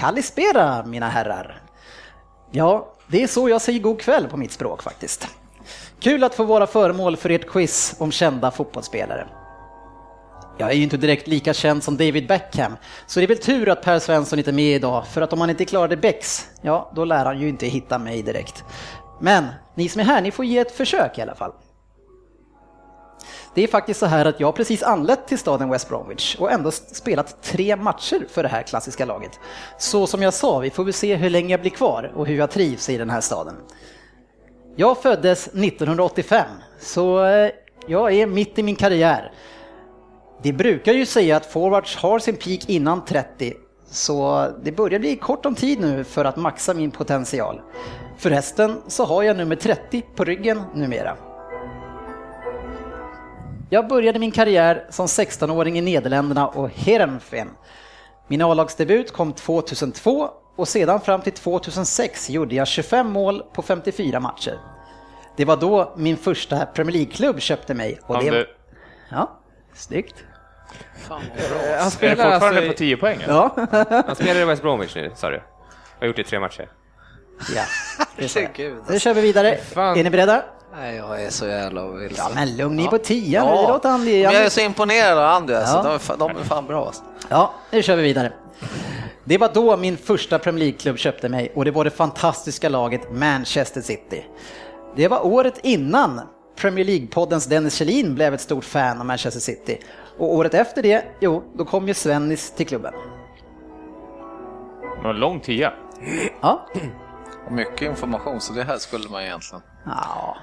Kalispera mina herrar. Ja, det är så jag säger god kväll på mitt språk faktiskt. Kul att få vara föremål för ert quiz om kända fotbollsspelare. Jag är ju inte direkt lika känd som David Beckham, så det är väl tur att Per Svensson inte är med idag, för att om han inte klarade Becks, ja, då lär han ju inte hitta mig direkt. Men ni som är här, ni får ge ett försök i alla fall. Det är faktiskt så här att jag precis anlänt till staden West Bromwich och ändå spelat tre matcher för det här klassiska laget. Så som jag sa, vi får väl se hur länge jag blir kvar och hur jag trivs i den här staden. Jag föddes 1985, så eh, jag är mitt i min karriär. Det brukar ju säga att forwards har sin peak innan 30, så det börjar bli kort om tid nu för att maxa min potential. Förresten så har jag nummer 30 på ryggen numera. Jag började min karriär som 16-åring i Nederländerna och Heerenveen. Min A-lagsdebut kom 2002 och sedan fram till 2006 gjorde jag 25 mål på 54 matcher. Det var då min första Premier League-klubb köpte mig. Och det... Ja, snyggt. Fan Han spelar är fortfarande alltså på 10 poäng? Ja. Han spelar i West Bromwich nu, sa du? Har gjort det i tre matcher. Ja, det Nu kör vi vidare. Är ni beredda? Nej, jag är så jävla vilsen. Ja, men lugn, ni är på tian. Ja. Låt Andy, jag är så imponerad av Andy, alltså. ja. de, de är fan bra. Alltså. Ja, nu kör vi vidare. Det var då min första Premier League-klubb köpte mig och det var det fantastiska laget Manchester City. Det var året innan Premier League-poddens Dennis Kjellin blev ett stort fan av Manchester City. Och året efter det, jo, då kom ju Svennis till klubben. Det var en lång tia. Ja. Och mycket information, så det här skulle man egentligen... Ja,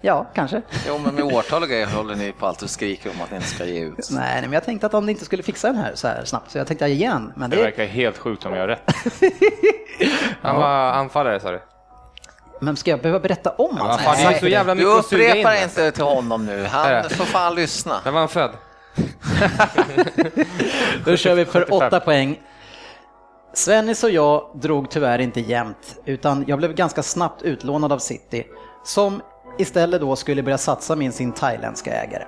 Ja, kanske. Jo, men med årtal och grejer håller ni på allt och skriker om att ni inte ska ge ut. Nej, men jag tänkte att om ni inte skulle fixa den här så här snabbt, så jag tänkte ge den. Men det... det verkar helt sjukt om jag har rätt. Han var anfallare sa du? Men ska jag behöva berätta om ja, allt? det är så jävla mycket du upprepar inte till honom nu, han får fan lyssna. När var han född? Då kör vi för åtta poäng. Svennis och jag drog tyvärr inte jämnt, utan jag blev ganska snabbt utlånad av City, som istället då skulle börja satsa med sin thailändska ägare.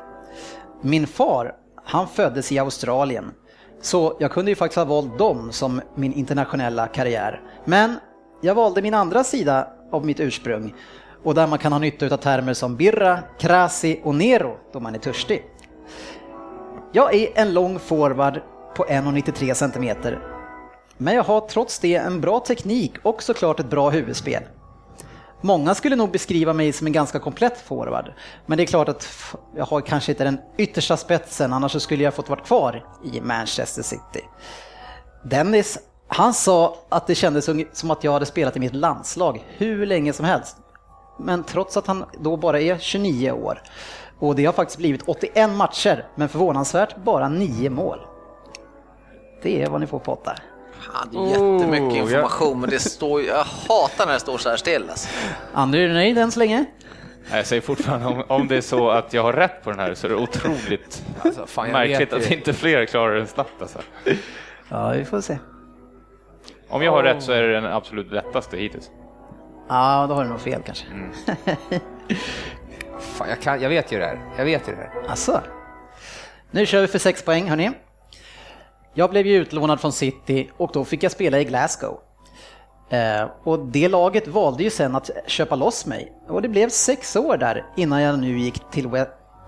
Min far, han föddes i Australien, så jag kunde ju faktiskt ha valt dem som min internationella karriär. Men jag valde min andra sida av mitt ursprung och där man kan ha nytta av termer som birra, krasi och nero då man är törstig. Jag är en lång forward på 1,93 cm. Men jag har trots det en bra teknik och såklart ett bra huvudspel. Många skulle nog beskriva mig som en ganska komplett forward. Men det är klart att jag har kanske inte den yttersta spetsen, annars skulle jag fått vara kvar i Manchester City. Dennis, han sa att det kändes som att jag hade spelat i mitt landslag hur länge som helst. Men trots att han då bara är 29 år. Och det har faktiskt blivit 81 matcher, men förvånansvärt bara 9 mål. Det är vad ni får på 8. Fan, det är jättemycket oh, information, men det står, jag hatar när det står så här still. Alltså. André, är du nöjd än så länge? Jag säger fortfarande, om, om det är så att jag har rätt på den här så är det otroligt alltså, fan, märkligt att inte fler klarar den snabbt. Alltså. Ja, vi får se. Om jag har oh. rätt så är det den absolut lättaste hittills. Ja, då har du nog fel kanske. Mm. fan, jag, kan, jag vet ju det här. Jag vet ju det här. Alltså. Nu kör vi för sex poäng, hörni. Jag blev ju utlånad från City och då fick jag spela i Glasgow. Eh, och det laget valde ju sen att köpa loss mig. Och det blev sex år där innan jag nu gick till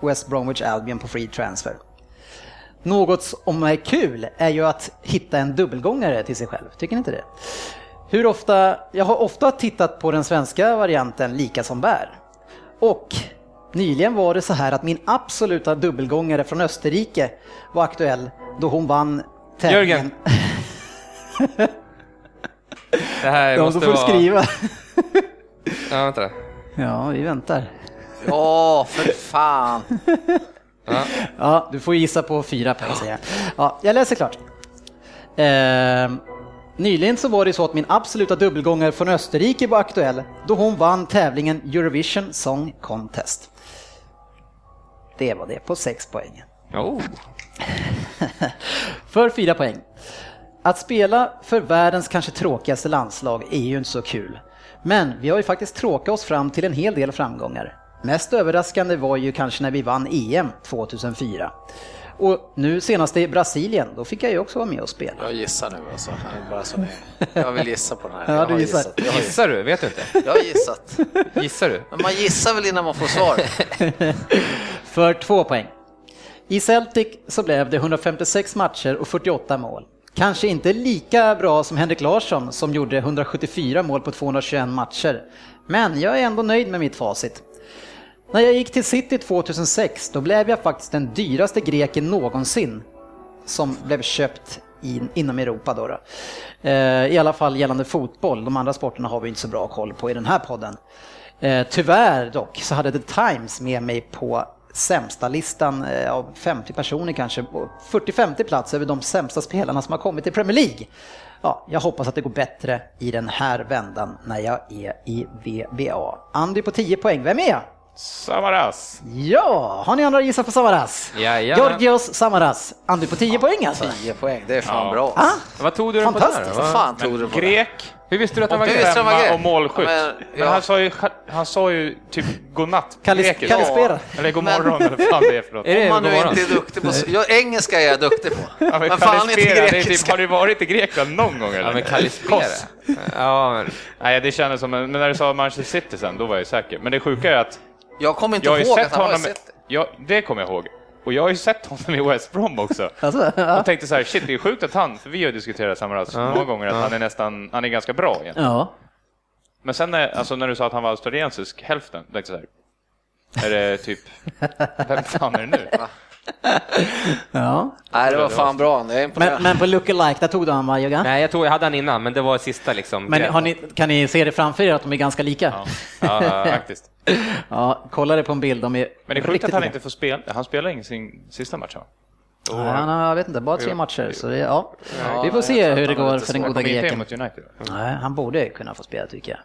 West Bromwich Albion på free transfer. Något som är kul är ju att hitta en dubbelgångare till sig själv, tycker ni inte det? Hur ofta, jag har ofta tittat på den svenska varianten Lika som bär. Och nyligen var det så här att min absoluta dubbelgångare från Österrike var aktuell då hon vann Jörgen. det här ja, måste då får vara... skriva. ja, vänta. Ja, vi väntar. Ja, för fan. ja. ja, du får gissa på fyra poäng säger jag. Ja, jag läser klart. Eh, nyligen så var det så att min absoluta dubbelgångare från Österrike var aktuell då hon vann tävlingen Eurovision Song Contest. Det var det på sex poäng. Oh. för fyra poäng. Att spela för världens kanske tråkigaste landslag är ju inte så kul. Men vi har ju faktiskt tråkat oss fram till en hel del framgångar. Mest överraskande var ju kanske när vi vann EM 2004. Och nu senast i Brasilien, då fick jag ju också vara med och spela. Jag gissar nu alltså. Bara så. Jag vill gissa på den här. Ja, du gissar. Gissat. Jag har Gissar du? Vet du inte? Jag har gissat. Gissar du? Men man gissar väl innan man får svar? För två poäng. I Celtic så blev det 156 matcher och 48 mål. Kanske inte lika bra som Henrik Larsson som gjorde 174 mål på 221 matcher. Men jag är ändå nöjd med mitt facit. När jag gick till City 2006 då blev jag faktiskt den dyraste greken någonsin som blev köpt in, inom Europa. Då, då. Eh, I alla fall gällande fotboll. De andra sporterna har vi inte så bra koll på i den här podden. Eh, tyvärr dock så hade The Times med mig på sämsta listan eh, av 50 personer kanske, 40-50 plats över de sämsta spelarna som har kommit till Premier League. Ja, jag hoppas att det går bättre i den här vändan när jag är i VBA. Andy på 10 poäng, vem är jag? Samaras. Ja, har ni andra gissat på Samaras? Jajamän. Georgios Samaras. Andy på 10 poäng alltså. 10 poäng, det är fan Ja. bra. Ah, Vad tog du den på där? Fantastiskt. Vad Va? fan tog du på? Grek. Hur visste du att han var Femma och målskytt. Ja, men men, ja. han, sa ju, han sa ju typ godnatt på Kalis- grekiska. Kalispera. Eller god morgon eller vad fan det är för något. Är det Om man nu inte är duktig på... Ja, engelska är jag duktig på. Ja, Men fan inte är typ, grekiska. har du varit i Grekland någon gång eller? Ja, men Kalispera. Ja, men Nej, det kändes som, en- men när du sa Manchester City sen, då var jag säker. Men det sjuka är att Jag kommer inte jag ihåg att han var i City. ja, det kommer jag ihåg. Och jag har ju sett honom i West Brom också. alltså, ja. Och tänkte så här, shit det är sjukt att han, för vi har diskuterat Samaras många gånger, att han är nästan, han är ganska bra egentligen. ja. Men sen när, alltså, när du sa att han var australiensisk, hälften, tänkte jag så här, är det typ, vem fan är det nu? ja. Nej, det var fan bra. Men, men på lookalike, där tog du han va Jugga? Nej, jag, tog, jag hade han innan, men det var sista liksom. Men har ni, kan ni se det framför er att de är ganska lika? Ja, ja, faktiskt. Ja, kolla det på en bild, de är Men det är sjukt att han inte får spela, han spelar ingen sin sista match va? Ja, han har, jag vet inte, bara tre matcher. Så det, ja. Ja, Vi får se hur det går för den goda greken. mot United. va? Nej, han borde kunna få spela tycker jag.